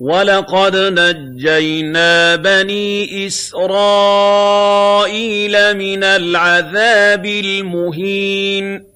وَلَقَدْ نَجَّيْنَا بَنِي إِسْرَائِيلَ مِنَ الْعَذَابِ الْمُهِينِ